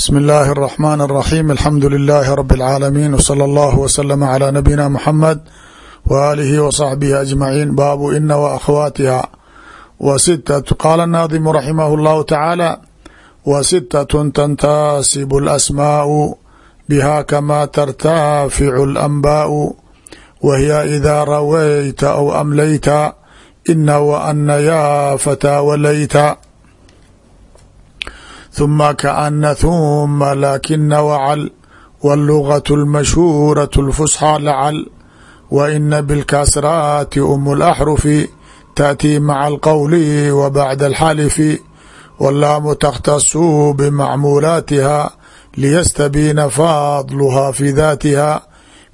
bsmi اllahi الرحman الرaxيm alxamdu lilahi rb اlcaalamiin wslى اllah wslm عlى nabiyina mxamed w alihi w صaxbihi aجmaciin baabu ina w akhwaatiha w sitat qaala الnaadimu raximah اllahu tacaala w sitat tantaasib اlasmaءu biha kama tartaficu اlanbaءu wa hiya ida rawayta aw amlayta ina w ana ya fataa walayta ثuma kaana ثuma lakina wcal wاllugaة اlmashhuuraة اlfusxى lacal wa ina bاlkasraati um اlaxrufi taأtii maca اlqowli wa bacda اlxalifi wاllaamu takhtasu bmacmuulaatiha liyastabiina fadluha fi datiha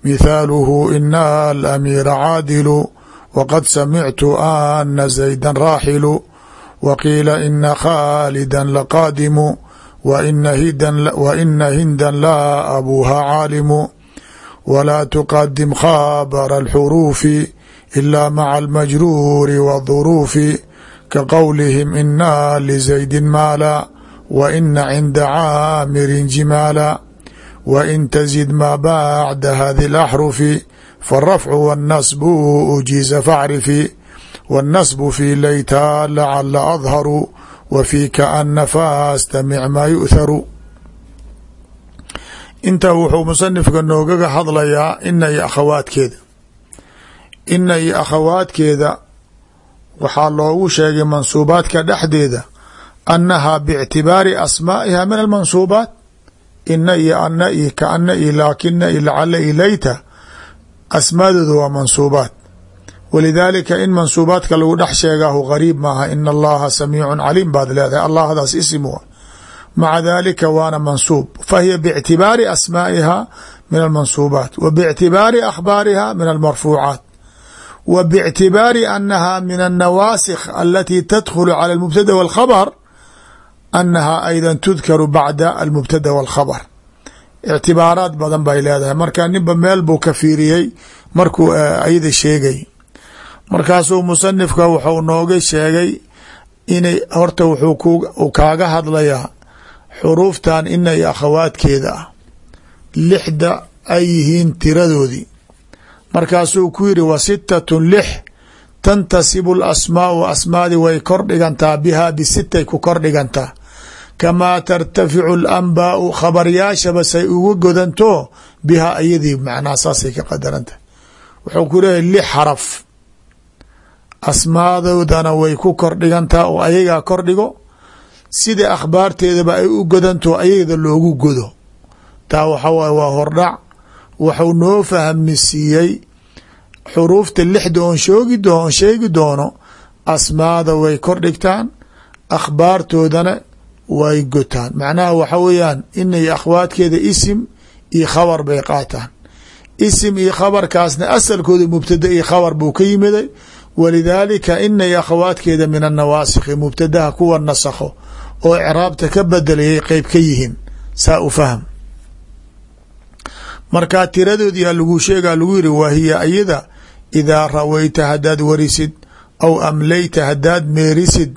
mithaaluhu ina alamiira caadilu waqad samictu ana zayda raaxilu waqiila ina khaalida laqaadimu waina hindan laa abuuha caalimu walaa tuqadim khabara alxuruufi ilaa maca almajruuri waduruufi ka qowlihim inaa lizaydin maala wa ina cinda caamirin jimaala wain tazid maa bacda hadi alaxrufi farafcu wannasbu ujiiza facrifi wاnnasbu fi layta lacala adharu wa fi kaana faastamic maa yu'tharu inta wuxuu musanifka noogaga hadlayaa ina iyo akhawaadkeeda ina iyo akhawaadkeeda waxaa loogu sheegay mansuubaadka dhexdeeda annahaa bictibaari asmaa'iha min almansuubaat ina iyo ana iyo kaana iyo laakina iyo lacala iyo layta asmaadooda waa mansuubaat walidaalika in mansuubaadka lagu dhex sheegaahu gariib maaha ina allaha samiicun caliim baad leedahay. Allahdaas isim wa maca dalika waana mansuub. Fahiya bictibaari asmaa'iha min almansuubaat wa bictibaari akhbaariha min almarfuucaat wa bictibaari annaha min annawaasikh alati tadkhulu cala almubtada walkhabr annaha ayda tudkaru bacda almubtada walkhabr ictibaaraad badan bay leedahay. Marka ninba meel buu ka fiiriyey markuu ayada sheegay markaasuu musanifka wuxuu nooga sheegay inay horta wuxuu kaaga hadlayaa xuruuftan ina iyo akhawaadkeeda ah lixda ay yihiin tiradoodii. Markaasuu ku yiri wa sitatun lix tantasibu lasmaau asmaadi way kor dhigantaa bihaa bisitay ku kor dhigantaa kamaa tartaficu alanbaau khabaryaashaba say uga godanto bihaa iyadii macnaha saasay ka qadarantah wuxuu ku leeyahy lix xaraf asmaadoodana way ku kor dhigantaa oo ayagaa kor dhigo. Sida akhbaarteedaba ay u godanto ayada loogu godo. Taa waxa waay waa hordhac waxuu noo fahmisiiyey xuruufta lixda oon shoogi oon sheegi doono asmaada way kor dhigtaan akhbaartoodana way gotaan. Macnaha waxa weeyaan inay akhwaadkeeda isim iyo khabar bay qaataan. Isim iyo khabarkaasna asalkooda mubtada iyo khabar buu ka yimiday walidaalika inay akhawaadkeeda min annawaasikhi mubtadaha kuwa nasakho oo icraabta ka bedelayay qeyb ka yihiin saa u fahm markaa tiradoodiyaa lagu sheegaa lagu yiri waa hiya iyada idaa rawayta haddaad warisid aw amlayta haddaad meerisid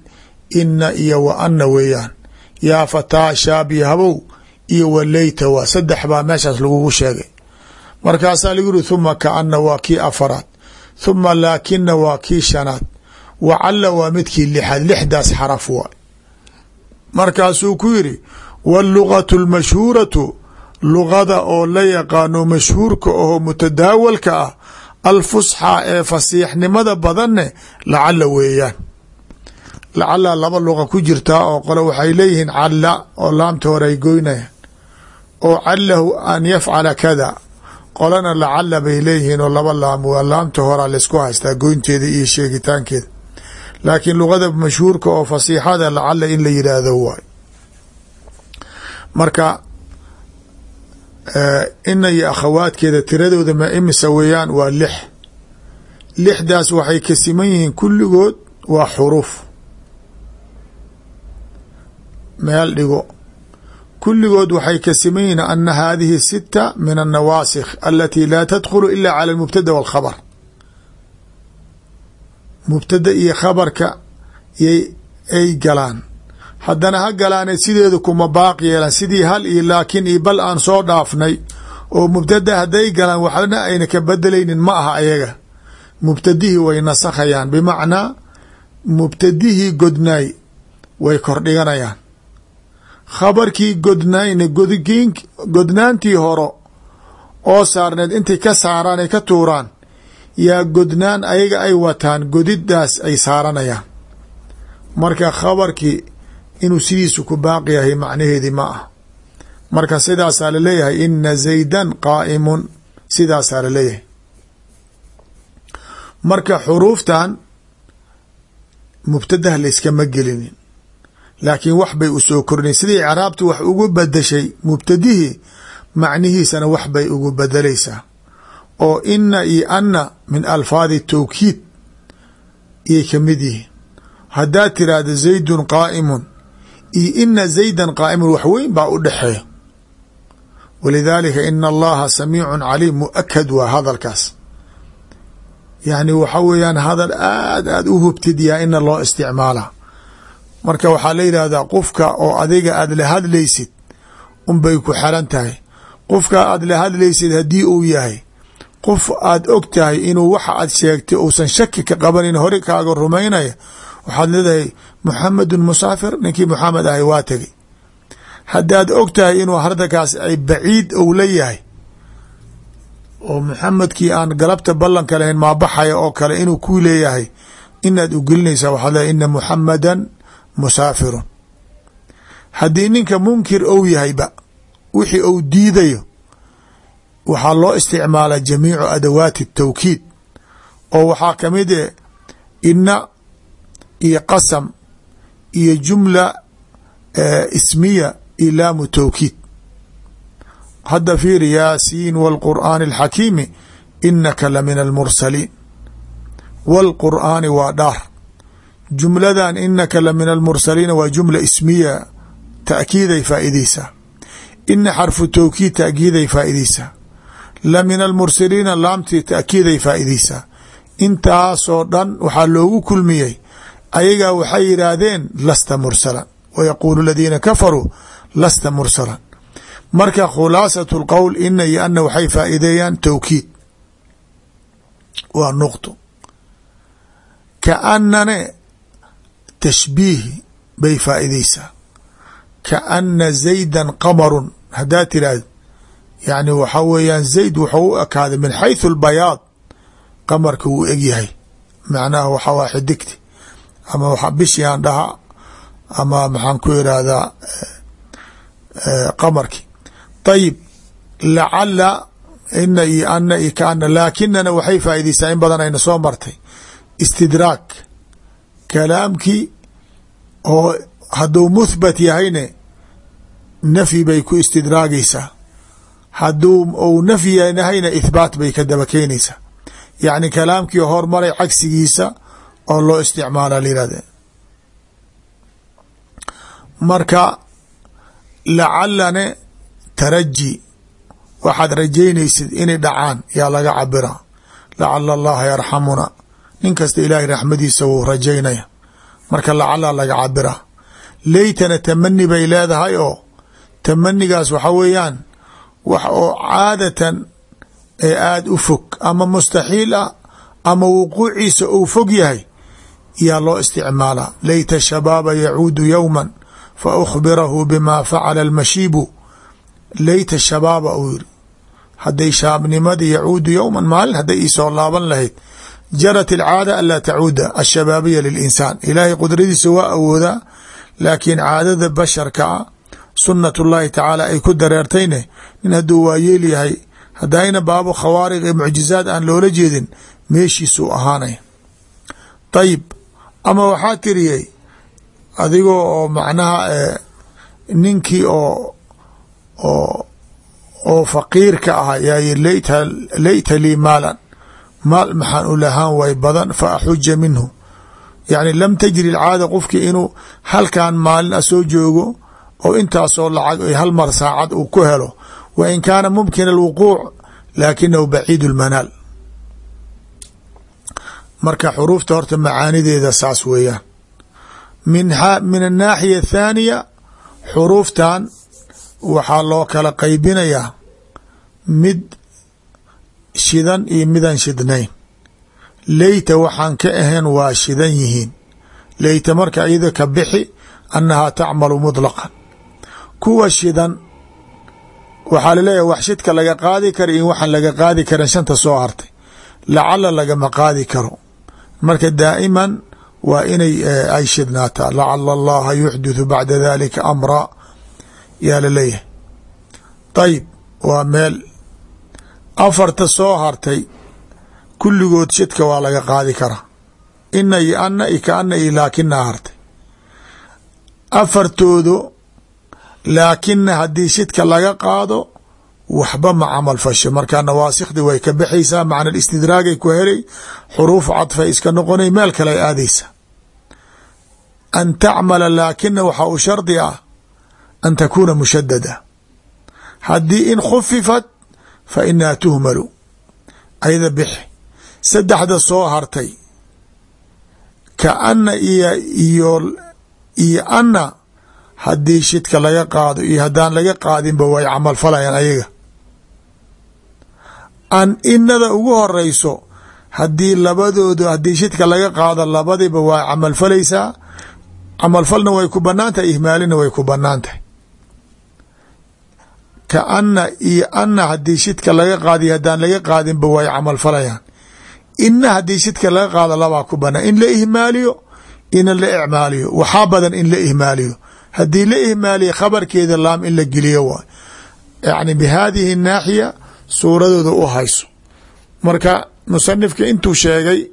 ina iyo wa ana weeyaan yaa fataa shaabi habow iyo waleyta waa saddex baa meeshaas lagugu sheegay markaasaa lagu yiri huma kaana waa kii afaraad huma laakina waa kii shanaad. Wacalla waa midkii lixaad lixdaas xaraf waay markaasuu ku yiri wاllugatu اlmashhuuratu lugada oo la yaqaano mashhuurka oo mutadaawalka ah alfusxaa ee fasiixnimada badanne lacala weeyaan. Lacala laba luqa ku jirtaa oo qole waxay leeyihiin calla oo laamta hore ay goynayaan. Oo callahu an yafcala kada qolana lacala bay leeyihiin oo laba laam waa laamta horaa laysku haystaa goynteeda iyo sheegitaankeeda. Laakiin luqada mashhuurka oo fasiixada lacala in la yidhaahdo waay. Marka ina iyo akhawaadkeeda tiradooda ma imisa weeyaan waa lix. Lixdaas waxay ka siman yihiin kulligood waa xuruuf. Meel dhigo kulligood waxay ka siman yihiin ana hadihi sita min annawaasikh alati laa tadkhulu ila cala almubtada walkhabr mubtada iyo khabarka ay galaan. Haddana ha galaane sideedu kuma baaq yeelan sidii hal iyo laakin iyo bal aan soo dhaafnay oo mubtada hadday galaan waxna ayna ka bedelaynin ma aha ayaga. Mubtadihii way nasakhayaan bimacnaa mubtadihii godnaay way kordhiganayaan khabarkii godnayna godgiin godnaantii horo oo saarneed intay ka saaraan ay ka tuuraan yaa godnaan ayaga ay wataan godidaas ay saaranayaan marka khabarkii inuu sidiisu ku baaqi yahay macnaheedii ma ah marka sidaasaa la leeyahay ina zaydan qaa'imun sidaasaa la leeyahay marka xuruuftan mubtadaha layskama gelinin laakiin wax bay u soo kordhin sidii icraabtu wax ugu bedeshay mubtadihii macnihiisana wax bay ugu bedelaysaa oo ina iyo anna min alfaadi tawkiid iyay ka mid yihiin. Haddaad tiraahda zaydun qaa'imun iyo ina zaydan qaa'imun wax weyn baa u dhexeeya. Walidaalika ina allaha samiicun caliim mu'akad waa hadalkaas. Yacni waxa weeyaan hadal aad aad u hubtid yaa ina loo isticmaala marka waxaa la yidhaahdaa qofka oo adiga aad la hadlaysid unbay ku xeran tahay. Qofka aad la hadlaysid haddii uu yahay qof aad og tahay inuu waxa aad sheegtay uusan shaki ka qabanin hore kaaga rumaynaya waxaad leedahay muxamedun musaafir ninkii muxamed ahay waa tegay haddaad og tahay inuu hardakaas ay baciid ou la yahay oo muxamedkii aan galabta ballanka lahayn maabaxaya oo kale inuu ku leeyahay inaad ugelinaysaa waxaad leedahay ina muxamadan musaafirun haddii ninka munkir ou yahayba wixii ou diidayo waxaa loo isticmaala jamiicu adawaati tawkiid oo waxaa ka mid e ina iyo qasam iyo jumla ismiya ilaamu tawkiid hadda fiiri yaasiin wاlqur'aani اlxakiimi inaka la min almursaliin wاlqur'aani waa dhaar jumladan inaka la min almursaliina waa jumla ismiya taakiiday faaideysaa ina xarfu tawkiid taakiiday faaideysaa la min almursaliina laamtii taakiiday faaideysaa intaasoo dhan waxaa loogu kulmiyey ayagaa waxay yidhaahdeen lasta mursalan. Wa yaquulu aladiina kafaruu lasta mursalan. Marka khulaasat lqowl ina iyo ana waxay faa'iideeyaan tawkiid. Waa nuqto kaanane tashbiihi bay faa'iideysaa. Kaana zaydan qamarun haddaad tiraahdo yani waxaa weeyaan zayd wuxuu u ekaaday min xayثu اlbayaad qamarka wuu egyahay macnaha waxa waa xidigti ama w bishii aan dhaha ama maxaan ku irahdaa qamarki. Ayib lacala ina iyo ana iyo kaana laakinana waxay faaideysaa in badan ayna soo martay. Istidraag kalaamkii oo hadduu muthbat yahayne nafyi bay ku istidraagaysaa. Hadduu ou nafyi yahayna ithbaat bay ka daba keenaysaa. Yacni kalaamkii hormaray cagsigiisa oo loo isticmaala layihahde marka lacalane taraji. Waxaad rajaynaysid inay dhacaan yaa laga cabira lacala allaha yarxamuna. Nin kasta ilaahay raxmadiisa wuu rajaynaya marka lacala laga cabira leytana tamani bay leedahay oo tamanigaas waxa weeyaan wax oo caadatan ee aada u fog ama mustaxiil ah ama wuquuciisa uu fog yahay yaa loo isticmaalaa leyta shabaaba yacuudu yowma fa ukhbirahu bima facala almashiibu. Leyta shabaaba uu yiri hadday shaabnimadii yacuudu yowman maalin hadday iisoo laaban lahayd jarat alcaada anlaa tacuuda ashabaabiya lilinsaan. Ilaahay qudradiisa waa awoodaa laakiin caadada basharka a sunat ullahi tacaala ay ku dareertayne nin hadduu waayeel yahay haddayna baabo khawaariq ee mucjizaad aan loola jeedin meeshiisuu ahaanaya ayib ama waxaa tiriyey adigoo oo macnaha ninkii oo oo faqiirka ah yaa layta lii maalan maal maxaan u lahaan way badan fa axuja minhu. Yacni lam tajri alcaada qofkii inuu halkan maalin a soo joogo oo intaasoo lacag hal mar saacad uu ku helo wa in kaana mumkin alwuquuc laakinahu baciid lmanaal marka xuruufta horta macaanideeda saas weeyaan. Min annaaxiya athaaniya xuruuftan waxaa loo kala qaybinayaa mid shidan iyo midaan shidnayn. Leyta waxaan ka ahayn waa shidan yihiin. Leyta marka iyada ka bixi annahaa tacmalu muطlaqan kuwa shidan waxaa la leeyahay wax shidka laga qaadi kara in waxaan laga qaadi karin shanta soo hartay. Lacala lagama qaadi karo. Marka daa'iman waa inay ay shidnaataa. Lacala allaha yuxdithu bacda dalika amra yaa la leeyahay ayib waa meel afarta soo hartay kulligood shidka waa laga qaadi karaa ina iyo ana i ka ana iyo hartay. Afartoodu laakina haddii shidka laga qaado waxba ma camal fasho. Marka nawaasikdi way ka baxaysaa macna istidraagay ku helay xuruuf cadfay iska noqonay meel kale ay aadaysa. An tacmala laakina waxaa u shardi ah an takuuna mushadada haddii in khufifat fa inaha tuhmalu ayada bixi saddexda soo hartay ka ana iyo iyo iyo ana haddii shidka laga qaado iyo haddaan laga qaadinba way camal falayaan ayaga an inada ugu horeyso haddii labadoodu haddii shidka laga qaado labadiba waa camal falaysaa camalfalna way ku bannaan tahay ihmaalina way ku bannaan tahay ka iyo ana haddii shidka laga qaadiyo haddaan laga qaadinba way camal falayaan. Ina haddii shidka laga qaado labaa ku banaan in la ihmaaliyo ina la icmaaliyo. Waxaa badan in la ihmaaliyo. Haddii la ihmaaliya khabarkeeda laam in la geliyo waay yani bi hadihi naaxiya suuradooda u hayso. Marka musanifka intuu sheegay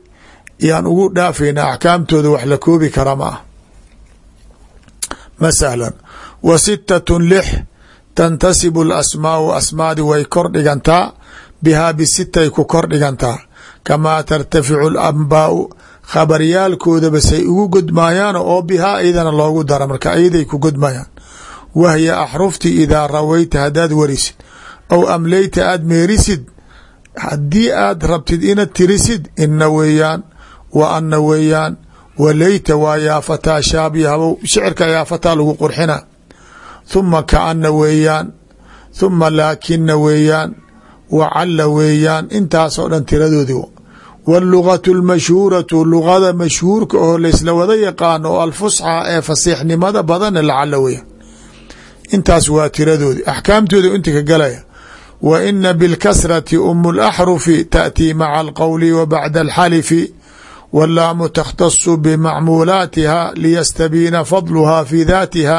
yaan ugu dhaafayna axkaamtooda wax la koobi kara ma ah. Ma sahlan wa sitatun lix tantasibu alasmaau asmaadi way kor dhigantaa bihaa bisitay ku kor dhigantaa. Kamaa tartaficu alambaau khabaryaalkoodaba say ugu godmaayaan oo bihaa iyadana loogu dara marka iyaday ku godmayaan wahya axrufti idaa rawayta haddaad warisid aw amleyta aad meerisid haddii aad rabtid inaad tirisid ina weeyaan wa ana weeyaan waleyta waa yaafataa shaabyahabow shicirka yaafataa lagu qurxina thuma kaana weeyaan thuma laakina weeyaan wa calla weeyaan intaasoo dhan tiradoodii wاlugatu اlmashhuuratu lugada mashhuurka oo laysla wada yaqaano oo alfusxa ee fasiixnimada badana lacala weya intaas waa tiradoodi axkaamtooda inta ka galaya wa ina bilkasrati um اlaxrufi taأtii maca alqowli wa bacda alxalifi wallaamu takhtasu bimacmuulaatiha liyastabiina fadluha fi daatiha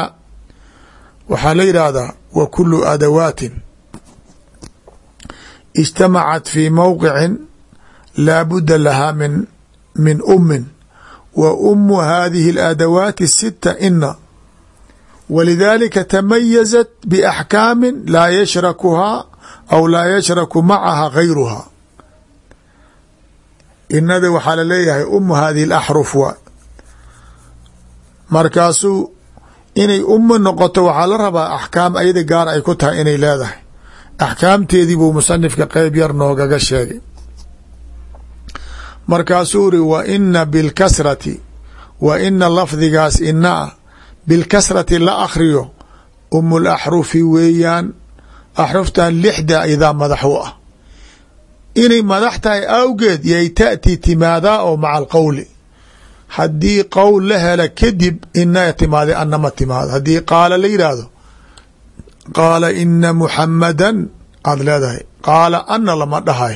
waxaa la yidhaahdaa wa kulu adawaatin ijtamacat fii mowqicin laa budda lahaa min min ummin. Wa ummu hadihi اladawaati sita ina walidaalika tamayazat biaxkaamin laa yashrakuhaa aw laa yashraku macaha gayruhaa inada waxaa la leeyahay umu hadihi alaxruf waa markaasuu inay umu noqoto waxaa la rabaa axkaam ayada gaar ay ku tahay inay leedahay. Axkaamteedii buu musanifka qeyb yar noogaga sheegay. Markaasuu uri wa ina bilkasrati wa ina lafdigaas ina ah bilkasrati la akhriyo umul axrufi weeyaan axruftan lixda idaa madax u ah. Inay madax tahay awgeed yay taأti timaadaa oo maca alqowli haddii qowl la hela kadib ina timaada ana ma timaado haddii qaala la yidhaahdo qaala ina muxamadan aada leedahay. Qaala ana lama dhahay.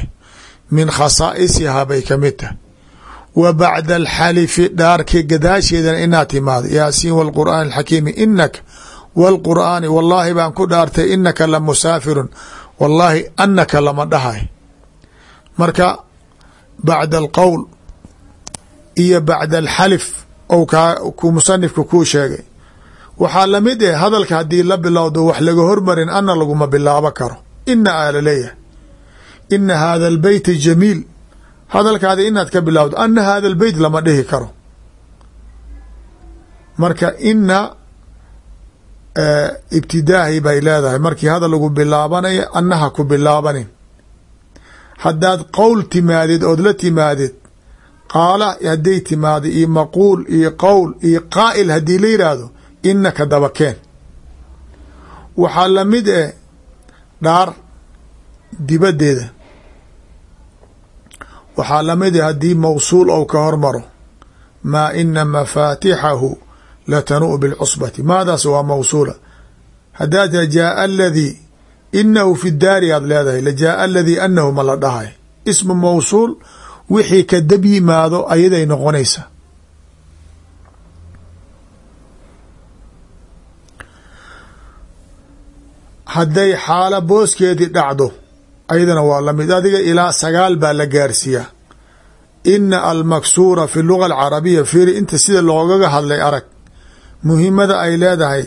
Min khasaa'isihaa bay ka mid tahay. Wa bacda alxalifi dhaarki gadaasheedana inaad timaado yaasiin wاlqur'aani alxakiimi inaka wاlqur'aani wallaahi baan ku dhaartay inaka la musaafirun. Wallaahi anaka lama dhahay. Marka bacda alqowl iyo bacda alxalif ou ku musanifka kuu sheegay. Waxaa la mid eh hadalka haddii la bilowdo wax laga hormarin ana laguma bilaabo karo. Ina aa la leeyahay ina hada albeyt jamiil. Hadalkaadi inaad ka bilowdo ana hada albeyt lama dhihi karo. Marka ina ibtidaahi bay leedahay. Markii hadal lagu bilaabanayo anaha ku bilaabanin. Haddaad qowl timaadid ood la timaadid qaala hadday timaado iyo maquul iyo qowl iyo qaa'il haddii la yidhaahdo inaka dabakeen. Waxaa la mid eh dhaar dibaddeeda waxaa la mid eh haddii mawsuul ou ka hormaro maa ina mafaatixahu latanuu bilcusbati. Maadaas waa mawsuula. Haddaad jaaa aladii inahu fi daari aad leedahay lajaaa aladii anahu ma la dhahay. Ismu mawsuul wixii ka dab yimaado ayaday noqonaysaa hadday xaalo booskeedii dhacdo ayadana waa la mid adiga ilaa sagaal baa la gaarsiiyaa ina almaksuura fi luga alcarabiya fiiri inta sida loogaga hadlay arag. Muhimada ay leedahay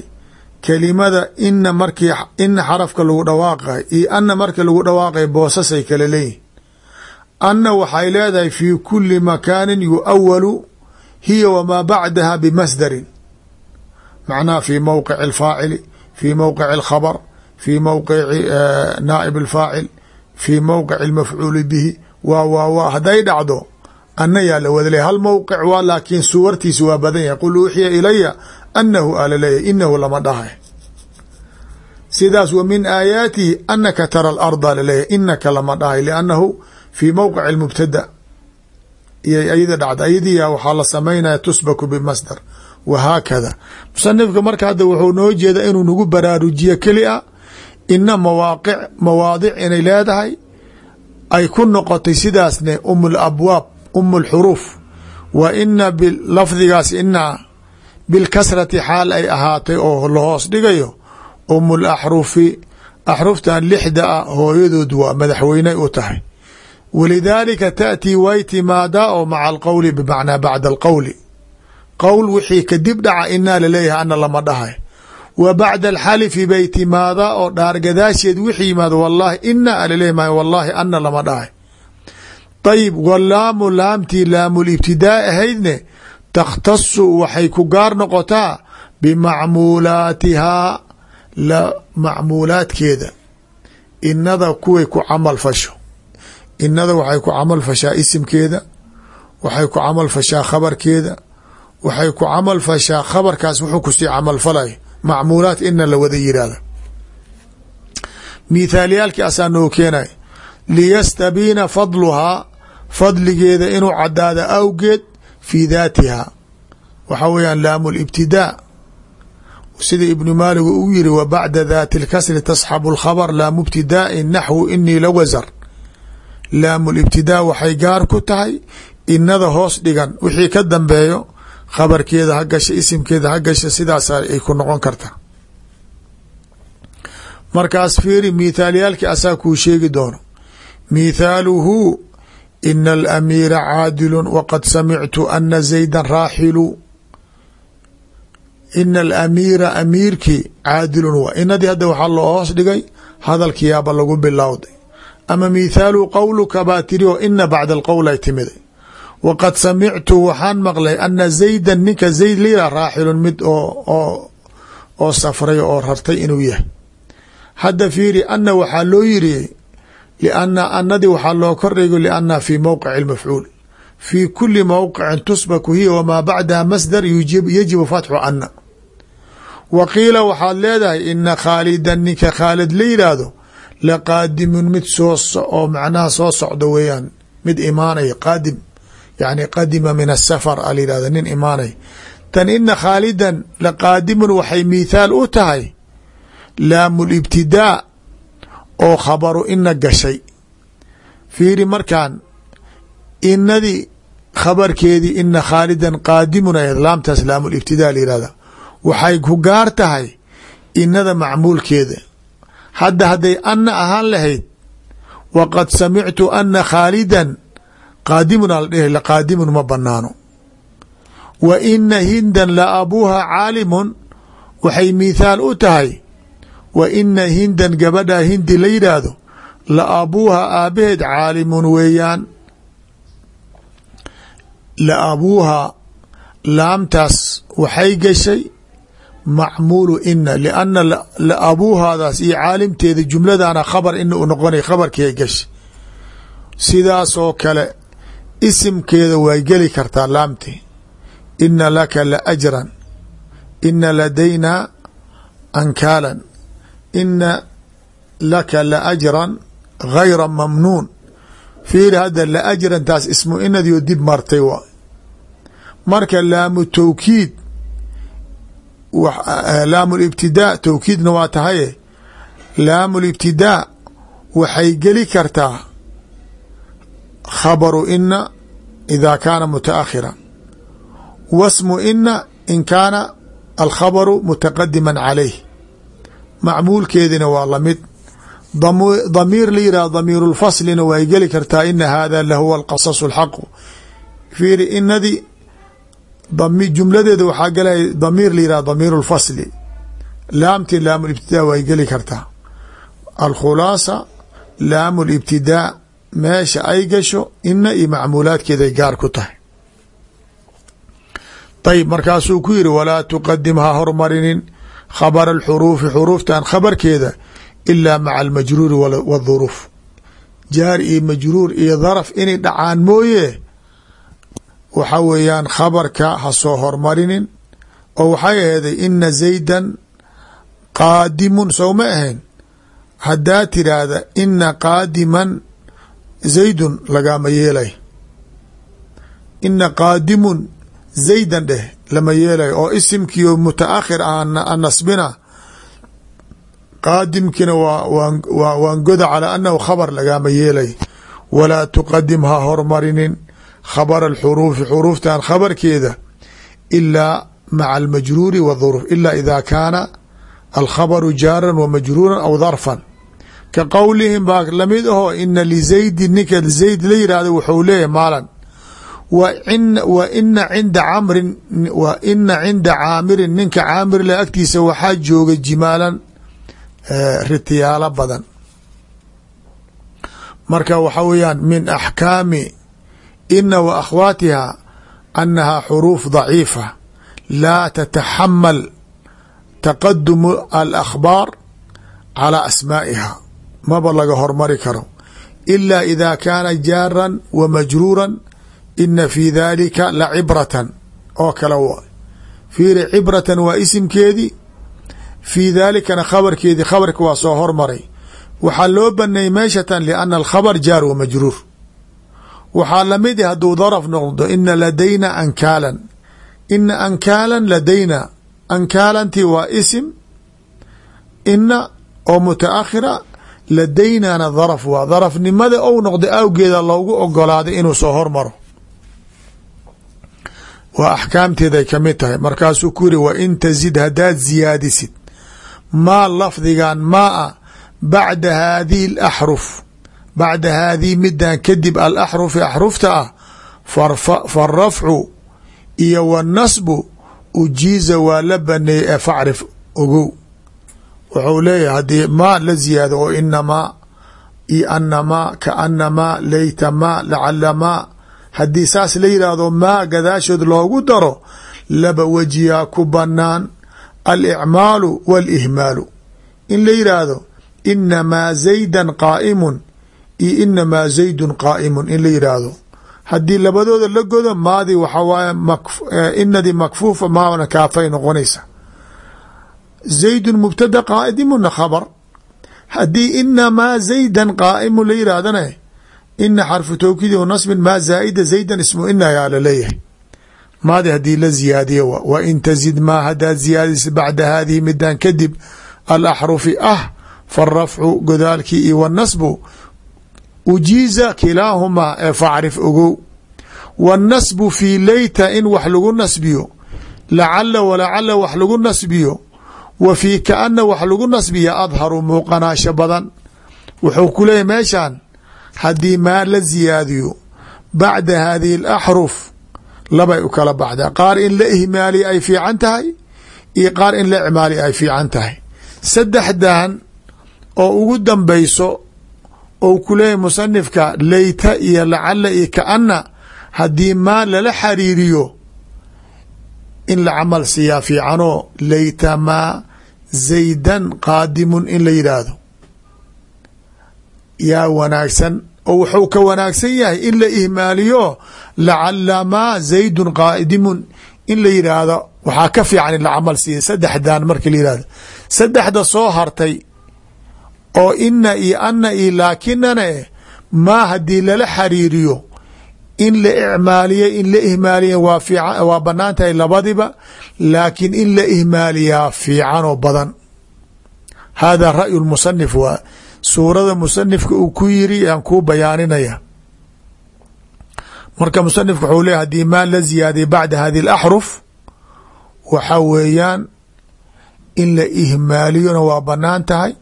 kelimada ina markii ina xarafka lagu dhawaaqay iyo ana markii lagu dhawaaqay boosasay kala leeyihiin anna waxay leedahay fi kuli makaanin yuawalu hiya wamaa bacdaha bimasdarin macnaha fi mowqici alfaacili fi mowqici alkhabr fi mowqici naaib alfaacil fi mowqici almafcuuli bihi waa waa waa hadday dhacdo anna yaa la wada leeya hal mowqic waa laakiin suwartiisa waa badan yahay qul uuxiya ilaya anahu ala leeyahy inahu lama dhahay sidaas wa min aayaatihi anaka tara alarda laleeyahy inaka lama dhahay liannahu fi mowqici almubtada. Iyay ayada dhacda ayadiya waxaa la samaynaya tusbaku bimasdar wahaakada musanifka marka hadda wuxuu noo jeeda inuu nagu baraarujiyo keli a ina mawaaqic mawaadic inay leedahay ay ku noqotay sidaasne um labwaab um lxuruuf wa ina lafdigaas ina bilkasrati xaal ay ahaatay oo lahoos dhigayo um laxrufi axruftan lixda ah hooyadood waa madaxweyney u tahay walidaalika taأtii way timaadaa oo maca alqowli bmacnaa bacda alqowli qowl wixii kadib dhaca inaa la leeyahay ana lama dhahay wa bacda alxalifi bay timaadaa oo dhaar gadaasheed wixii yimaado wallahi ina alaleeyahy wallahi ana lama dhahay ayib walaamu laamtii laamulibtidaa ahaydne takhtasu waxay ku gaar noqotaa bimacmuulaatihaa macmuulaadkeeda inada kuway ku camal fasho inada waxay ku camal fashaa isimkeeda waxay ku camal fashaa khabarkeeda waxay ku camal fashaa khabarkaas wuxuu ku sii camal falay. Macmuulaat ina la wada yirahda mithaaliyaalkii asaa noo keenay liyastabiina fadluhaa fadligeeda inuu cadaada awgeed fi daatiha waxa weeyaan laamu libtidaa sida ibnu maalig uu yiri wa bacda daati اlkasri tasxabu اlkhabr laamu ibtidaai naxwu inii la wasar laamu libtidaa waxay gaar ku tahay inada hoos dhigan. Wixii ka dambeeyo khabarkeeda ha gasha isimkeeda ha gasha sidaas ay ku noqon karta. Markaas fiiri mithaalyaalkii asaa kuu sheegi doono. Mithaaluhu ina alamiira caadilu waqad samictu ana zayda raaxilu. Ina alamiira amiirkii caadilun waa inadii hadda waxaa loo hoos dhigay hadalkiyaaba lagu bilowday ama mithaalu qowluka baa tiri oo ina bacda alqowl ay timiday waqad samictu waxaan maqlay ana zaydan ninka zayd layihah raaxilun mid oo oo safray oo rartay inuu yahay. Hadda fiiri ana waxaa loo yiri lianna anadii waxaa loo kordhigo lianna fi mowqici lmafcuul fi kuli mowqicin tusbaku hiya wamaa bacdaha masdar yajibu fatxu ana wa qiila waxaad leedahay ina khaalidan ninka khaalid la yidhaahdo laqaadimun mid soo oo macnaha soo socdo weeyaan mid imaanaya qaadim yani qadima min asafar a layihahda nin imaanaya tan ina khaalidan laqaadimun waxay mithaal u tahay laamu libtidaa oo khabaru ina gashay fiiri markaan inadii khabarkeedii ina khaalidan qaadimun ay laamtaas laamu libtidaa layihahda waxay ku gaar tahay inada macmuulkeeda hadda hadday ana ahaan lahayd waqad samictu ana khaalidan qaadimun ala dheh qaadimun ma banaano wa ina hindan la abuuha caalimun waxay mithaal u tahay wa ina hindan gabadha hindi la yidhaahdo la abuuha aabaheed caalimun weeyaan. La abuuha laamtaas waxay gashay macmuulu ina lianna la abuuhaadaas iyo caalimteeda jumladana khabar ina u noqonay khabarkiiay gashay sidaasoo kale isimkeeda way geli kartaa laamti ina laka la ajran. Ina ladaynaa ankaalan. Ina laka la ajran gayra mamnuun. Fiiri hadda la ajran taas ismu inadiio dib martay wa marka laamu tawkiid laamu libtidaa tawkiidna waa tahaye laamu libtidaa waxay geli kartaa khabaru ina ida kaana mutaahira wasmu ina in kaana alkhabaru mutaqadima calayh. Macmuulkeedina waa la mid damiir la yihah damiir lfaslina way geli kartaa ina hada lahuwa alqasas alxaqu. Fiiri inadii jumladeeda waxaa galaya damiir la yihah damiir lfasli laamti laamu libtidaa way geli kartaa. Alkhulaasa laamu libtidaa meesha ay gasho ina iyo macmuulaadkeeday gaar ku tahay. Ayb markaasuu ku yiri walaa tuqadim ha hormarinin khabara alxuruufi. Xuruuftan khabarkeeda ilaa maca almajruuri wاdhuruuf jaar iyo majruur iyo daraf inay dhacaan mooye waxa weeyaan khabarka ha soo hormarinin oo waxay aheeday ina zaydan qaadimun sow ma ahayn? Haddaa tiraahda ina qaadiman zaydun lagama yeelay. Ina qaadimun zaydan dheh lama yeelay. Oo isimkiio mutaakhir ah nasbina qaadimkina waan goda calaa anahu khabar lagama yeelay. Walaa tuqadim ha hormarinin khabara alxuruufi xuruuftan khabarkeeda ilaa maca almajruuri wاdhuruuf ila ida kaana alkhabaru jaaran wa majruuran aw darfan ka qowlihim baa la mid aho ina lizaydi ninka zayd la yihahdo wuxuu leeyahy maalan wa ina cinda camrin wa ina cinda caamirin ninka caamir le agtiisa waxaa jooga jimaalan ritiyaalo badan marka waxa weeyaan min axkaami ina wa akhwaatiha annahaa xuruuf daciifa. Laa tataxamal taqadumu alakhbaar calaa asmaa'iha maba laga hormari karo. Ila ida kaana jaaran wa majruuran ina fi dalika la cibratan. Oo kale w fiiri cibratan waa isimkeedii fii daalikana khabarkeedii khabarka waa soo hormaray. Waxaa loo baneeyey meeshatan lianna alkhabar jaar wa majruur waxaa la mid i hadduu daraf noqdo ina ladayna ankaalan. Ina ankaalan ladayna. Ankaalantii waa isim ina oo mutaakhira ladaynana daraf waa. Darafnimada ou noqda awgeeda loogu ogolaaday inuu soo hormaro. Waa axkaamteeday ka mid tahay. Markaasuu ku yiri wa in tazid haddaad ziyaadisid maa lafdigan maa bacda haadihi alaxruf bacda haadihi midan kadib alaxrufi axrufta ah farafcu iyo wanasbu ujiiza waa la baneeyey ee facrif ogow wuxuu leeyahay haddii maa la ziyaado oo inamaa iyo anamaa kaanamaa laytamaa lacalamaa haddii saas la yidhaahdo maa gadaashood loogu daro laba wejiyaa ku banaan alicmaalu walihmaalu in la yidhaahdo inamaa zaydan qaa'imun iyo inamaa zaydun qaa'imun in la yidhaahdo. Haddii labadooda la godo maadii waxaa waaye inadii makfuufa maana kaafay noqonaysa. Zaydun mubtada qaa'imuna khabar. Haddii inamaa zaydan qaa'imu la yidhaahdana ina xarfu tawkiidi wa nasbin maa zaa'ida zaydan ismu ina yaa la leeyahay maadi haddii la ziyaadiyo wa in tazid maa haddaad ziyaadisa bacda haadihi midan kadib alaxrufi ah farafcu godaalkii iyo wanasbu ujiiza kilaahumaa ee facrif ogow. Wanasbu fii leyta in wax lagu nasbiyo. Lacala walacala wax lagu nasbiyo. Wa fii kaana wax lagu nasbiya adharu muuqanaasho badan. Wuxuu ku leeyahy meeshan haddii maa la ziyaadiyo bacda haadihi alaxruf labay u kala baxdaa. Qaar in la ihmaaliya ay fiican tahay iyo qaar in la icmaaliya ay fiican tahay. Saddexdan oo ugu dambayso ou ku leeyahy musanifka leyta iyo lacala iyo kaana haddii maa lala xariiriyo in la camal siiyaa fiicanoo leyta maa zaydan qaadimun in la yidhaahdo. Yaa wanaagsan oo wuxuu ka wanaagsan yahay in la ihmaaliyo lacala maa zaydun qaadimun in la yidhaahdo. Waxaa ka fiican in la camal siiya saddexdan marka la yihahdo saddexda soo hartay oo ina iyo ana iyo laakinana maa haddii lala xariiriyo in la icmaaliyo in la ihmaaliya waa bannaan tahay labadiba laakiin in la ihmaaliyaa fiican oo badan. Hada ra'yu lmusanif waa suurada musanifka uu ku yiri aan kuu bayaaninaya marka musanifku waxuu leeya haddii maa la ziyaadiya bacda hadi اlaxruf waxa weeyaan in la ihmaaliyona waa bannaan tahay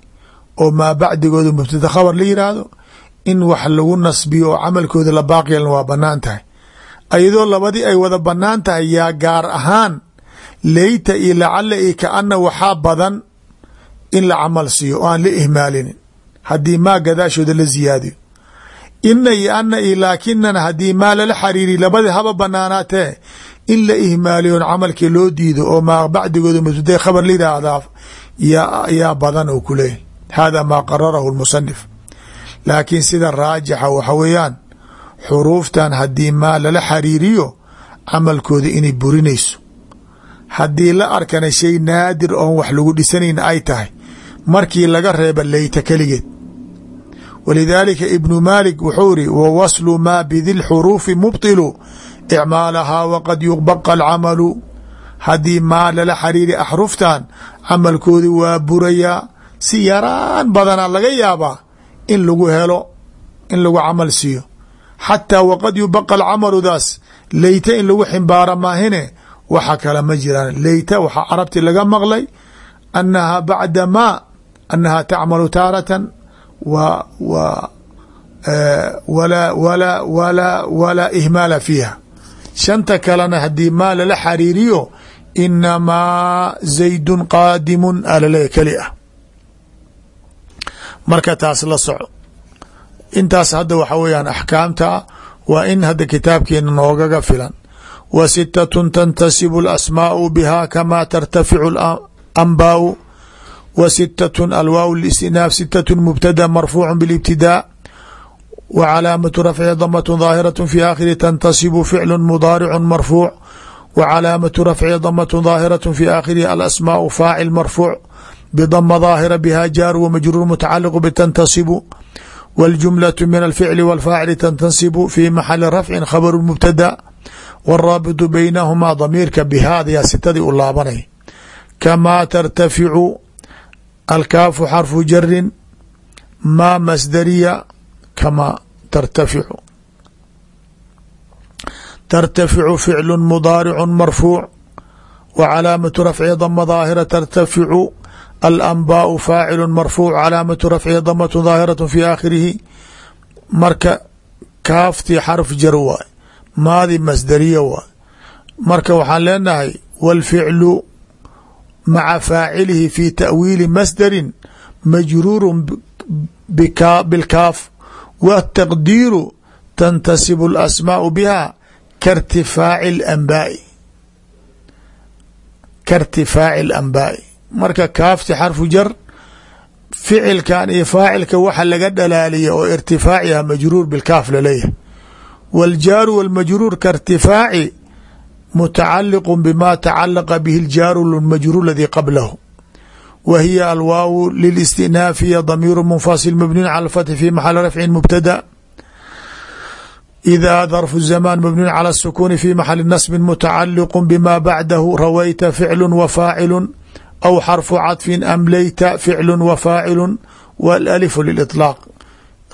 oo maa bacdigooda mubtada khabar la yiraahdo in wax lagu nasbiyo oo camalkooda la baaqyalna waa bannaan tahay. Ayadoo labadii ay wada bannaan tahay yaa gaar ahaan leyta iyo lacala iyo kaana waxaa badan in la camal siiyo oo aan la ihmaalinin. Haddii maa gadaashooda la ziyaadiyo. Ina iyo ana iyo laakinana haddii maa lala xariiriy labadii haba banaanaatee in la ihmaaliyo camalkii loo diido oo maa bacdigooda mubtada khabar la yiraahdaa yaa badan oo ku hada maa qararahu lmusanif laakiin sida raajixa waxa weeyaan xuruuftan haddii maa lala xariiriyo camalkooda inay burinayso haddii la arkana shay naadir oon wax lagu dhisanayn ay tahay markii laga reeba leyta keligeed walidaalika ibnu maalik wuxuu iri wa waslu maa bidi lxuruufi mubطilu icmaalahaa waqad yubaqa alcamalu haddii maa lala xariiri axruftan camalkoodi waa burayaa si yaraan badanaa laga yaabaa in lagu helo in lagu camal siiyo. Xataa waqad yubaqa alcamaludaas leyta in lagu ximbaara maahine waxa kale ma jiraan. Leyta waxaa carabti laga maqlay annaha bacda ma annaha tacmalu taaratan wa wa walaa walaa walaa walaa ihmaala fiiha. Shanta kalena haddii maa lala xariiriyo inamaa zaydun qaadimun alaleeya keli ah marka taas la soco. Intaas hadda waxa weeyaan axkaamta waa in hadda kitaabkeena noogaga filan. Wa sitatun tantasibu alasmaau biha kama tartaficu anbaau wa sitatun alwaaw listinaaf sitatun mubtada marfuucu bilibtidaa. Wa calaamatu rafci damatun daahiratu fi aakhiri tantasibu ficlu mudaaricu marfuuc. Wa calaamatu rafci damatun daahiratu fi aakhirihi alasmaau bdma ظاahira bha jaar wmajruur mتacaliq btntasibu wاljumlaة min alficli wاlfaacili tntasibu fi maxali rafci khabru mubtada wالraabitu baynahumaa damiirka bihaadyaa sitadii u laabanay kamaa tartaficu alkaafu xarfu jarin maa masdariya kamaa tartaficu tartaficu ficlu mudaaricu marfuuc wa calaamatu rafci dama ظaahira tartaficu alanbaau faacilu marfuuc calaamatu rafcihi damatu daahiratu fi aakhirihi marka kaaftii xarf jar waay maadi masdariya waay marka waxaan leenahay walficlu maca faacilihi fi ta'wiili masdarin majruuru bilkaaf wataqdiiru tantasibu alasmaau biha kairtifaaci ambaa'i kairtifaaci alanbaa'i marka kaafti xarfu jar ficilkan iyo faacilka waxa laga dhalaaliya oo irtifaaciha majruur bilkaaf laleeyahay wاljaaru wاlmajruur kairtifaaci mutacaliq bma tacalaqa bihi اljaaru majruur ladii qablahu wa hiya alwaaw lilistinaafia damiiru munfasil mabniun cala اlfathi fi maxali rafcin mubtada إذا ظرف الزمان مبني على السكون في محل نصب متعلق بما بعده رويت فعل aw xarfu cadfin amlayta ficlu wa faacilu walalifu lilaaq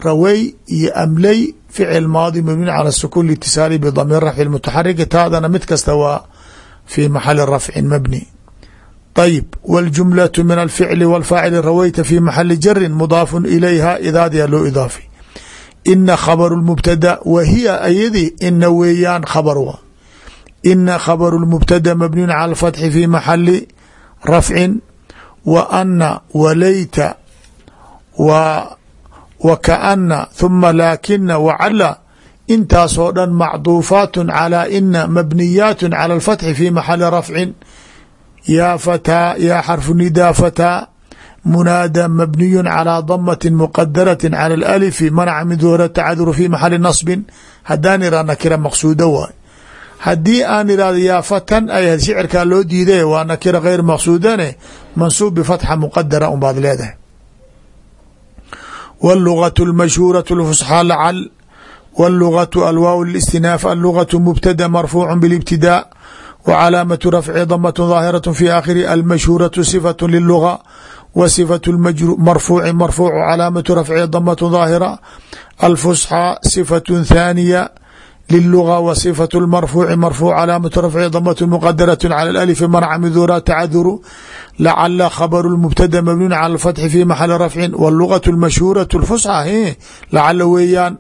rawey iyo amlay ficil maadi mabni cala sukun litisaali bidamiir rafci mutaxariki taadana mid kasta waa fii maxali rafcin mabni ayb waljumlatu min alficli walfaacili raweyta fi maxali jarin mudaafun ilayha idaadia loo idaafi ina khabaru lmubtada wa hiya ayadii ina weeyaan khabar wa ina khabaru lmubtada mabniyun cala alfatxi fi maxali rafcin wa ana walayta wa kaana thuma laakina wacala intaasoo dhan macduufaatu calaa ina mabniyaat cala alfatxi fi maxali rafcin. Yaa fataa yaa xarfu nidaa fataa munaada mabniyu calaa damati muqadarati cala alalifi manaca min duhura tacaduru fi maxali nasbin. Hadaan iraa nakira maqsuuda waay haddii aan irahdo yaa fatan ay shicirkaa loo diiday waa nakira geyr maqsuudane mansuub bifatxa muqadara un baad leedahay wاllugaة اlmashhuuraة اlfusxaa lacal wاllugaة alwaaw اlاstinaaf allugaة mubtada marfuuc bاlاbtidaa wcalaamaة rafci damaة ظaahiraة fi aakhiri almashhuuraة صifaة liluga w صifaة marfuuci marfuuc calaamaة rafci damaة ظaahira alfusxaa صifaة thaaniya liluga w صifaة اmarfuuci marfuuc calaamaة rafci damaة mqadaraة calى اalif manca midura tacaduru lacala khabr mubtada mabniun calى اfatxi fi maxali rafci wاlugaة اmashhuuraة اfusxa lacala weeyaan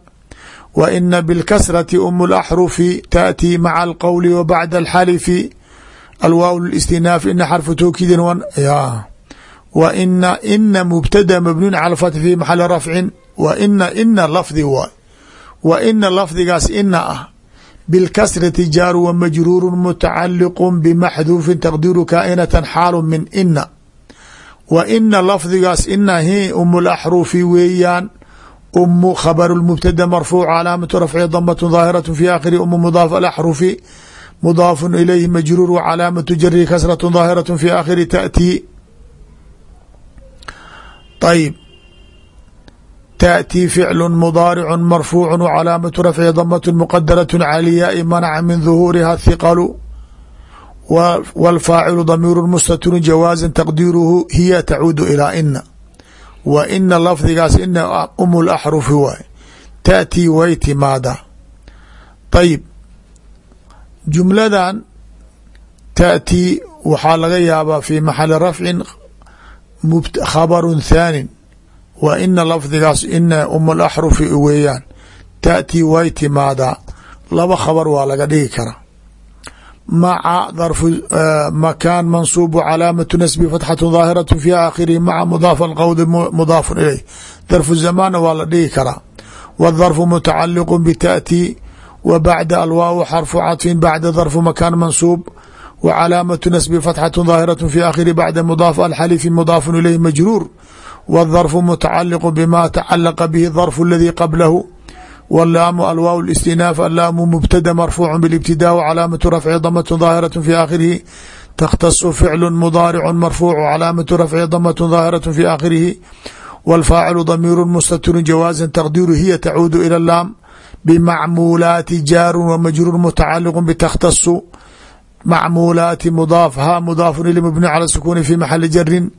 w ina bاlkasrati um اlaxrufi taأtii maca alqowli w bacda alxalifi alwaaw اlاstinaaf ina xarfu towkiidin w ina ina mubtada mabniun calى fatxi fi maxali rafcin w ina ina lafdi waay wa ina lafdigaas ina ah. Bilkasrati jaaru wa majruuru mutacaliqu bimaxduufin taqdiru kaainatan xaalu min ina wa ina lafdigaas inahi umu laxruufi weeyaan. Umu khabaru lmubtada marfuuc calaamatu rafci damat daahiratu fi aakhiri umu mudaaf alaxrufi mudaafun ilayhi majruur wa calaamatu jarihi kasratu daahiratu fi aakhiri taأtii ayb تأتي فعل مضارع مرفوع وعلاaمة رفع ضمة مqدرة على الyاء منع من ظهورها الثقل والفاaعل ضمير مستتر جواaزا تقديره هي تعuud إلى إن و إna لفdigaas ina أم الأحرف waay تأتي way timaada طيب جuمladan تأتي waxaa laga yaabaa في محل رفع خبر ثاني wa ina lafdigaas ina umlaxrufi weeyaan. Taatii way timaadaa. Laba khabar waa laga dhigi karaa. Maca darfu eh, makaan mansuubu calaamatu nasbi fatxatu daahiratu fi aakhirihi maca mudaaf alqowdi mudaafun ileyh darfu zamaanna waa la dhigi karaa. Wadarfu mutacaliqu bitaatii wa bacda alwaaw xarfu cadfin bacda darfu makaan mansuub wa calaamatu nasbi fatxatu daahiratu fi aakhirihi bacda mudaaf alxalifi mudaafun ileyh majruur wالdرف متacaliq bma tacalaqa bhi الظرف اladي qablahu wاlaamu alwaaw الاsتinaaf alaamu mubtada marfuuc bاlاbtidاء calaamaة rafci damaة ظaahiraة fi aakhirihi تkhtaص ficl mdaaric marfuuc calaamaة rafci damaة ظaahiraة fi aakhirihi wاlfaacilu ضamiir mstatr jawaaزa tqdiru hiya tacuud ilى اlaam bmacmuulaati jaaru wmajruur mتacaliq bتkhtaص macmuulaati mdaaf ha mdaafu il mbni calى sukuni fi maxali jarin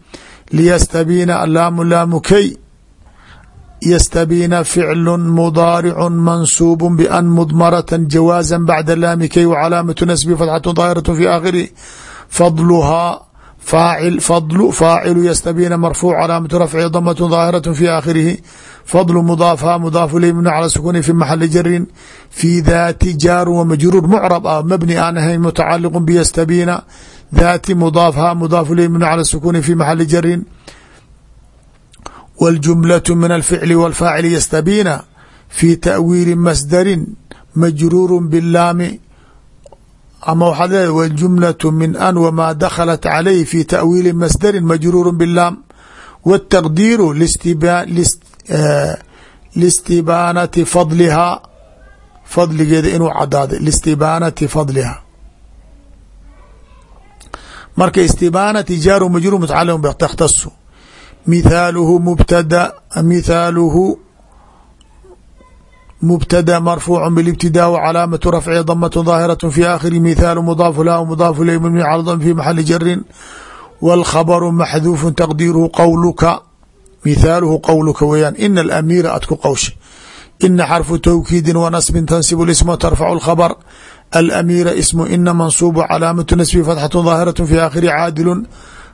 liyastabiina alaamu laamu kay yastabiina ficlu mudaaricu mansuubu ban mudmarata jawaaza bacda laami kay wcalaamatu nasbi fatxatu daahiraة fi aakhiri fadluhaa faacil fadlu faacilu yastabiina marfuuc calaamatu rafci damatu daahiraة fi aakhirihi fadlu mudaafha mudaafu ley mabni cala sukuni fi maxali jarin fi daati jaaru wamajruur mucrab ah mabni aan ahayn daati mudaafha mudaafu ley mabni cala sukuni fi maxali jarin wاljumlaة min alficli wاlfaacil yastabiina fi taأwiili masdarin majruuru bilaami ama waxaad leedahay wاljumlaة min an wmaa dakhalat calayh fi taأwiili masdarin majruuru bilaam wالtaqdiiru listibaanati fadlihaa fadligeeda inuu cadaaday listibaanati fadlihaa marka istibaanati jaaru majruur mutacaliq takhtasu mithaaluhu mubtada mithaaluhu mubtada marfuucu bilibtidaa wcalaamatu rafci damatu daahiraة fi aakhiri mithaalu mudaafu lah mudaafu ley mabni cala dam fi maxali jarin wاlkhabru maxduufu taqdiiruhu qowluka mithaaluhu qowluka weeyaan ina alamiira aad ku qowshay ina xarfu tawkiidi wanasbin tansibu isma tarfacu اlkhabr alamiira ismu ina mansuubu calaamatu nasbi fatxatu daahiraة fi aakhiri caadilu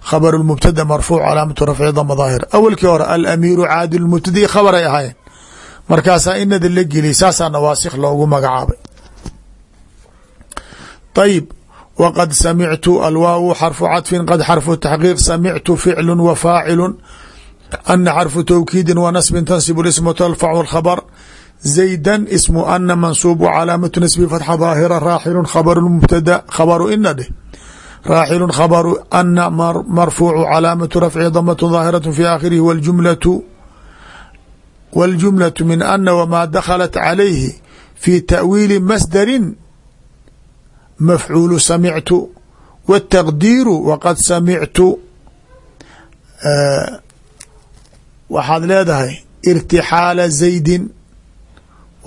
khabr mubtada marfuuc calaamatu rafci dama daahir awalkii hore alamiiru caadil mubtadii khabar ay ahaayeen markaasaa inada la geliy saasaa nawaasikh loogu magacaabay wqad samictu alwaaw xarfu caطfin qad xarfu taxqiiq samictu ficlu wa faacilu ana xarfu tawkiidi wa nasbin tansibu ismu tarfacu khabr zayda ismu ana mansuub calaamatu nasbi fatxa daahira raaxilu khabru mubtada khabaru ina dheh raaxilu khabru ana marfuucu calaamatu rafci damat daahiraة fi aakhirihi wاljumlatu wاljumlaة min ana wmaa daklat calayhi fi taأwiili masdari mafcuulu samictu wالtaqdiiru waqad samictu waxaad leedahay irtixaala zaydin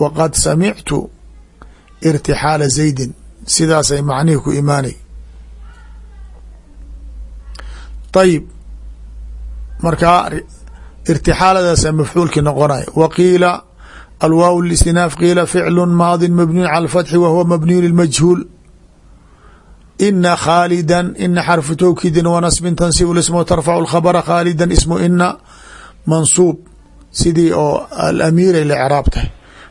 waqad samictu irtixaala zaydin sidaasay macnihii ku imaanay. ayib markaa irtixaaladaasa mafcuulkii noqonay wa qiila alwaaw listinaaf qiila ficlu maadin mabniyu cala alfatxi wa huwa mabniyu lilmajhuul ina khaalida ina xarfu towkiidin wa nasbin tansibu isma tarfacu lkhabra khaalida ismu ina mansuub sidii oo alamiiray la craab tahay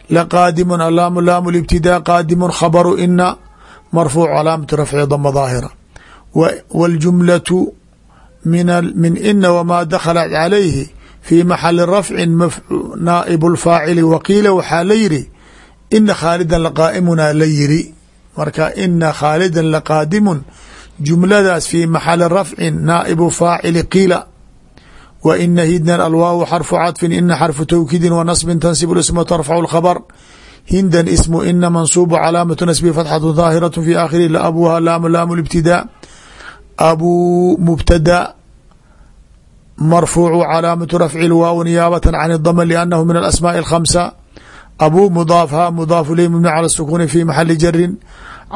laqaadimu alaamu laamu libtidaa qaadimun khabaru ina marfuuc calaamatu rafci dama daahira waاljumlatu min ina wmaa dakhalat calayhi fii maxali rafcin naa'ib اlfaacili waqiila waxaa la yiri ina khaalidan laqaa'imunaa la yiri marka ina khaalidan laqaadimun jumladaas fii maxali rafcin naa'ibu faacili qiila w ina hidnan alwaaw xarfu caطfin ina xarfu towkiidin wa nasbin tansib isma tarfacu اkhabr hindan ismu ina mansuubu calaamatu nasbi fatxatu daahiraة fi aakhirihi abuha laamu laamu ibtidaa abuu mubtada marfuucu calaamatu rafci lwaaw niyaabata can اdama lanahu min alasmaaءi اkhamsa abuu mudaaf ha mudaaf iley mubni cala sukuni fi maxali jarin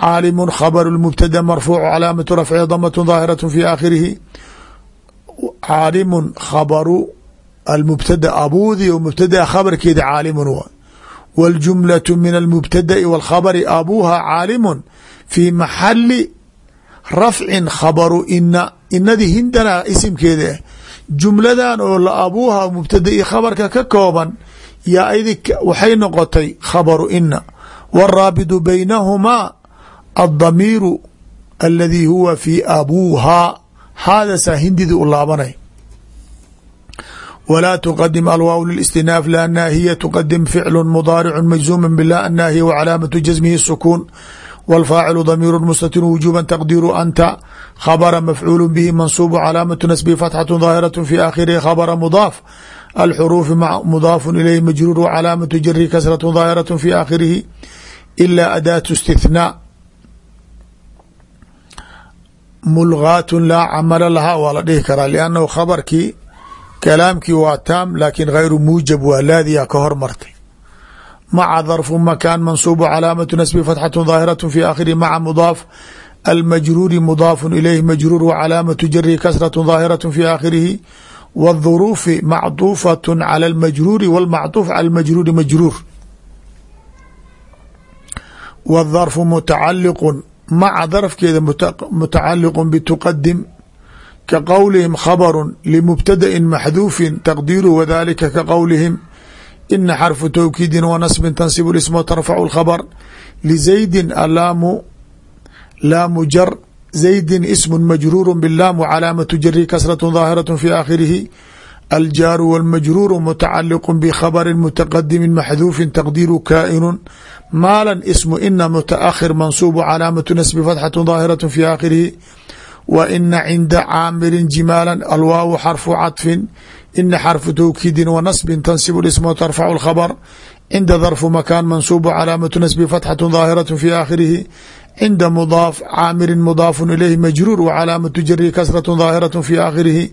caalimu khabru mubtada marfuucu calaamatu rafci damat daahiraة fi aakhirihi caalimun khabaru almubtada abuudi o mubtadaa khabarkeeda caalimun wa wاljumlaة min almubtada'i wاlkhabri abuuha caalimun fii maxali rafcin khabaru ina inadii hindana isimkeeda ah jumladan oo la abuuha mubtada i khabarka ka kooban yaa idi waxay noqotay khabaru ina wاraabidu baynahumaa aلdamiiru aladi huwa fi abuuhaa haadasaa hindidii u laabanay wlaa tuqadim alwaaw listinaaf lanaahiya tuqadim ficlu mudaaricu majzuuma bila annaahiya wcalaamatu jasmihi sukuun wاlfaacilu damiiru mustatir wujuba taqdiiru anta khabra mafcuulu bihi mansuubu calaamatu nasbihi fatxatu daahiraة fi aakhirihi khabra mudaaf alxuruufi mudaafu ilayhi majruur wcalaamatu jari kasraة daahiraة fi aakhirihi ila adaatu istithnaa mulgaatu laa camala lahaa waa la dhihi karaa liannahu khabarkii kalaamkii waa taam laakiin hayru muujab waa laadiya ka hormartay maca darfu makaan mansuubu calaamatu nasbi fatxatu daahiraة fi aakhirihi maca mudaaf almajruuri mudaafu ilayhi majruur wcalaamatu jarihi kasraة daahiraة fi aakhirihi wاduruufi macduufaة cala اlmajruuri wاlmacduuf cala اlmajruuri majruur wاdarfu mutacaliqu maca darfkeeda mutacaliq btuqadim ka qowlihim khabru limubtadain maxduufin taqdiiru wadalika ka qowlihim ina xarfu towkiidin wa nasbin tansibu isma tarfacu lkhabr lizaydin alaamu laamu jar zaydin ismu majruuru bilaam wcalaamatu jari kasraة daahiraة fi aakhirihi aljaaru wاlmajruuru mutacaliq bkhabri mutaqadimi maxduufin taqdiiru kaa'inu maalan ismu ina mutaakhir mansuubu calaamatu nasbi fatxatu daahiraة fi aakhirihi wa ina cinda caamirin jimaala alwaawu xarfu caطfin ina xarfu towkiidin wa nasbin tansibu isma tarfacu اkhabr cinda darfu makaan mansuubu calaamatu nasbi fatxatu daahiraة fi aakhirihi cinda mudaaf caamirin mudaafu ilayhi majruur wcalaamatu jari kasraة daahiraة fi aakhirihi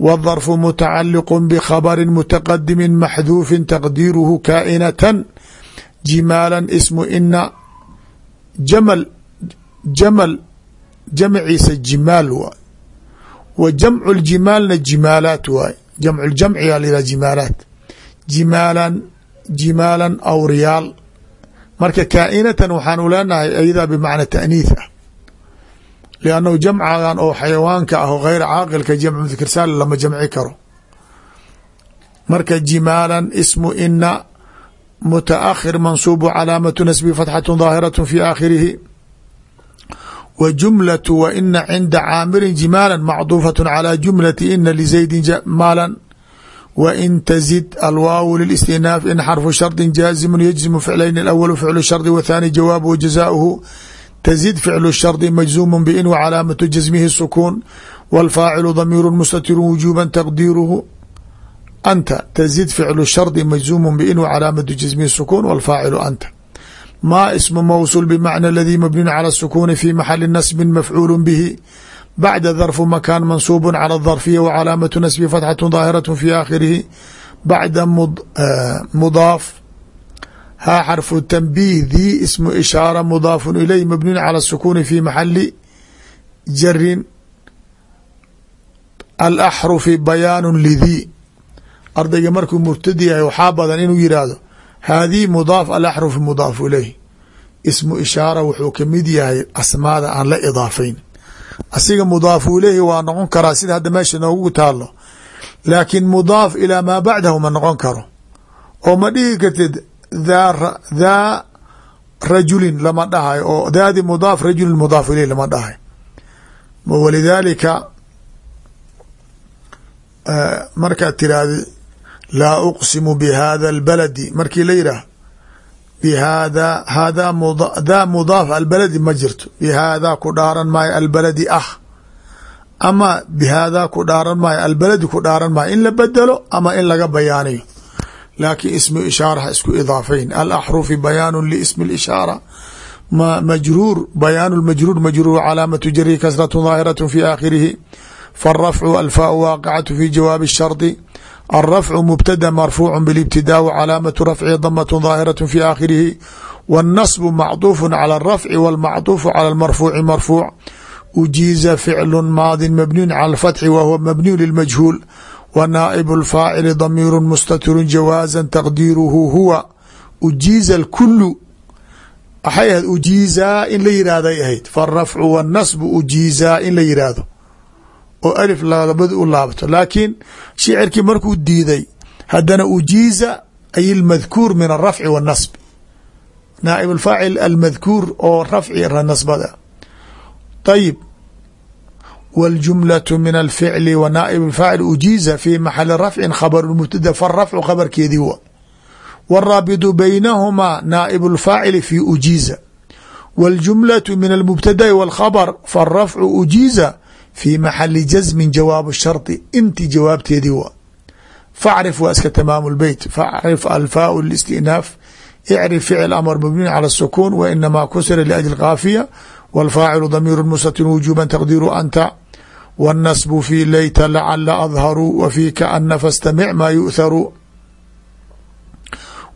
wاdarfu mutacaliq bkhabri mutaqadimi maxduufi taqdiiruhu kaa'inatan jimaala ismu ina jamal jamal jamciisa jimaal waay wa jamcu ljimaalna jimaalaat waay jamcu ljamciga la jimaalaat jimaalan jimaalan aw riyaal marka kaa'inatan waxaanu leenahay ayadaa bimacna taaniith ah liannahu jamcagan oo xayawaanka ah oo hayra caaqilka jamcu dikr saalim lama jamci karo marka jimaalan ismu ina mutaakhir mansuubu calaamatu nasbi fatxatu daahiratu fi aakhirihi wa jumlatu wa ina cinda caamirin jimaalan macduufatu calaa jumlati ina lizaydin jamaalan wa in tazid alwaawu lilistinaaf in xarfu shardi jaazimu yajzimu ficlayn awalu ficlu shardi wathaani jawaabuhu jazaaؤuhu تزid ficlu shardi majzuum bin w calaamatu jasmihi sukuun wاlfaacilu damiiru mustatiru wujuba taqdiiruhu anta تزid ficlu shardi majzuum bin w calaamatu jasmihi sukuun wاlfaacilu anta ma ismu mawsul bmacna اladii mabniun calى الsukuni fi maxali nasbi mafcuul bihi bacda dharfu makan mansuub calى الdharfiya w calaamatu nasbi fatxaة daahiraة fi aakhirihi bacda mudaaf haa xarfu tanbiih dii ismu ishaara mudaafun iley mabniun cala sukuni fi maxali jarin alaxrufi bayaanu lidii ardayga markuu murtadi yahay waxaa badan inuu yidhaahdo haadihi mudaaf alaxrufi mudaafu ileyh ismu ishaara wuxuu ka mid yahay asmaada aan la idaafayn asiga mudaafu ileyhi waa noqon karaa sida hadda meesha noogu taalo laakiin mudaaf ilaa maa bacdahu ma noqon karo oo ma dhihi kartid daa rajulin lama dhahay oo daadi mudaaf rajulin mudaaf iley lama dhahay walidaalika markaad tiraahdi laa uqsimu bihada albaladi markii la yidhaah bihada hada daa mudaaf albaladi ma jirto bihaadaa ku dhaaran maayo albaladi ah ama bihaadaa ku dhaaran maayo albaladi ku dhaaran maayo in la bedelo ama in laga bayaaniyo laakiin ismu ishaaraha isku idaafayn alaxrufi bayaanu lismi اlishaara majruur bayaanu majruur majruur calaamatu jarihi kasratu daahiraة fi aakhirihi faarafcu alfaau waaqicatu fi jawaabi الshardi alrafcu mubtada marfuucu bilibtidaa w calaamatu rafci damat daahiraة fi aakhirihi wاnnasbu macطuufu calى الrafci wاlmacطuufu calى اlmarfuuci marfuuc ujiiza ficlu maadi mabniyu calى اfatxi wa huwa mabniyu lilmajhuul w naaib اlfaacili damiiru mustatiru jawaaza taqdiiruhu huwa ujiiza اlkulu waxay ahayd ujiizaa in la yihahday ahayd faarafcu wاnnasbu ujiizaa in la yihahdo oo alif labad u laabto laakiin shicirkii markuu diiday haddana ujiiza ay اlmadkuur min الrafci wالnasb naaib اfaacil almadkuur oo rafci nasbada ayib wاljumlaة min alficli wa naaib اfaacil ujiiza fi maxali rafci khabr mubtada farafcu khabarkeedii wa wاraabitu baynahumaa naaib اlfaacili fi ujiiza wاljumlaة min almubtada'i wاlkhabr faarafcu ujiiza fi maxali jasmin jawaab shardi inti jawaabteedii wa facrif waa iska tamaamu lbeyt facrif alfaau listinaaf icrif ficl amr mabniin calى الsukuun wa inamaa kusira liajli kaafiya wاlfaacilu damiir mustatir wujuba taqdiiru anta wالnasbu fi leyta lacala adharuu wa fi kaana fastamic maa yu'tharu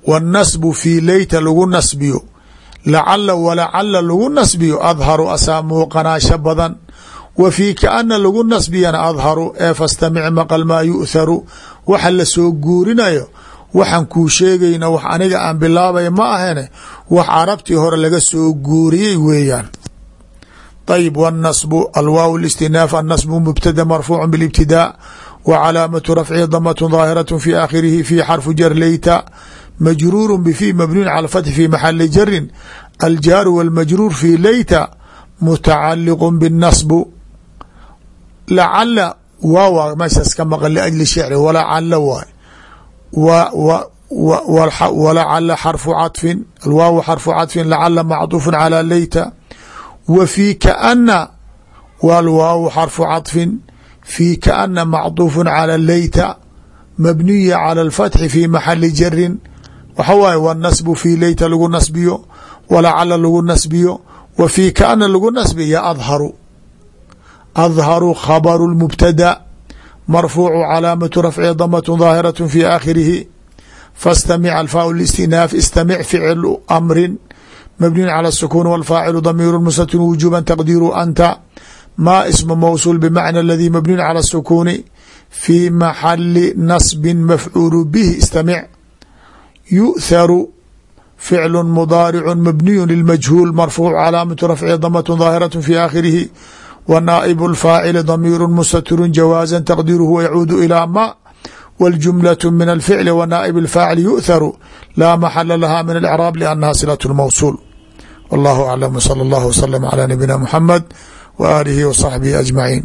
wاnnasbu fi leyta lagu nasbiyo lacala walacala lagu nasbiyo adharu asaa muuqanaasho badan wa fii kaana lagu nasbiyana adharu ee fastamic maqal maa yu'tharu waxa lasoo guurinayo waxaan kuu sheegayna wax aniga aan bilaabay ma ahene wax carabtii hore laga soo guuriyey weeyaan ayb wاnnasbu alwaaw اlاstinaaf annasbu mubtada marfuucu bاlاbtidaa wa calaamatu rafcihi damat daahiraة fi aakhirihi fi xarfu jar leyta majruur bfi mabniun calى fathi fi maxali jarin aljaaru wاlmajruur fi leyta mutacaliq bالnasbu lacala waawa meeshaas ka maqan liajli shicri walacala waay walacala xarfu caطfin alwaaw xarfu caطfin lacala macطuuf calى leyta w fii kaana walwaaw xarfu caطfin fii kaana macطuuf calى leyta mabniya calى اlfatxi fi maxali jarin waxa waaye wاnasbu fi leyta lagu nasbiyo walacala lagu nasbiyo wa fii kaana lagu nasbiya adharu adharu khabaru اlmubtada marfuucu calaamatu rafci damat daahiraة fi aakhirihi fastamic alfaa اlistinaaf istamic ficlu amrin mبني على السكون والفاعل ضمير مستتر وجوبا تقدير أنت ما اسم موصول بمعنى الذي مبني على السكون في محل نصب مفعول به استمع يؤثر فعل مضارع مبني للمجهول مرفوع علامة رفع ضمة ظاهرة في آخره ونائب الفاعل ضمير مستتر جوازا تقديره يعود إلى ما والجملة من الفعل ونائب الفاعل يؤثر لا محل لها من الإعراب لأنها صلة الموصول والله أعلم صلى الله وسلم على نبينا محمد وآله وصحبه أجمعين